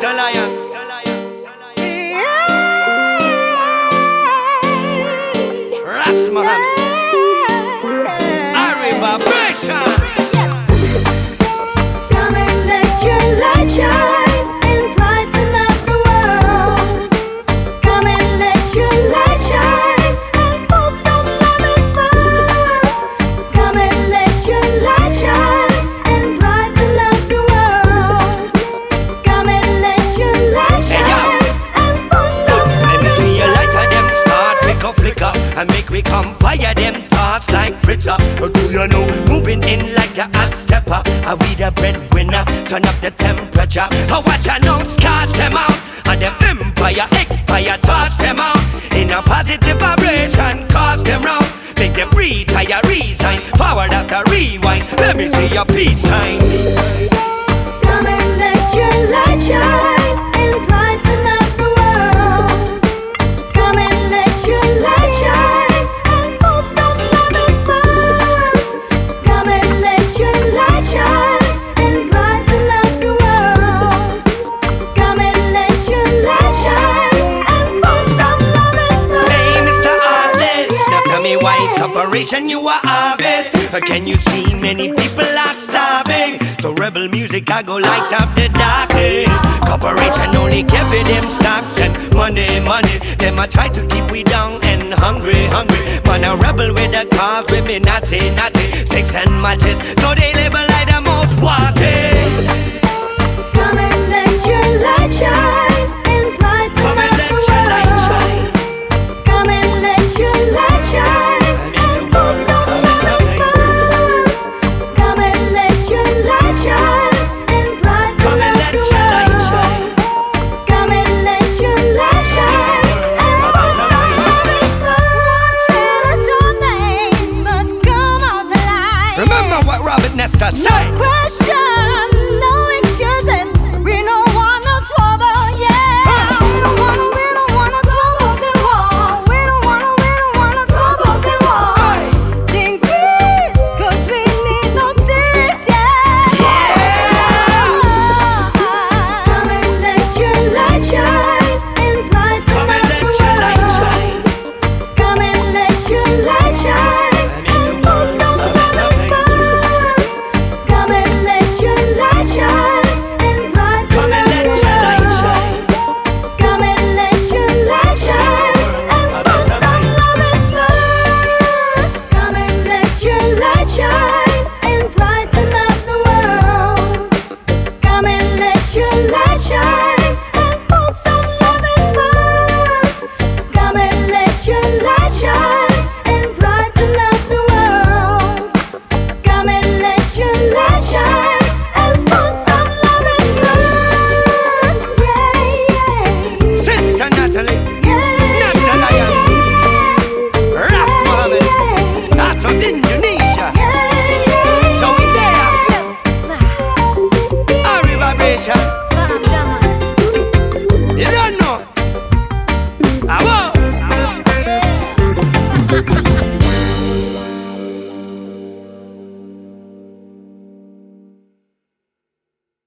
the lions. You know moving in like a hot stepper? Are we the breadwinner? Turn up the temperature. I watch I know scotch them out and them empire expire touch them out in a positive vibration cause them round. Make them retire, resign, forward after rewind. Let me see your peace sign. Come and let your light shine why sufferation you are harvest. Can you see many people are starving? So rebel music, I go light up the darkness. Corporation only for them stocks and money, money. Them a try to keep we down and hungry, hungry. Man a rebel with the cars, with me naughty, naughty. Sticks and matches, so they label like the most wanted. question. Run!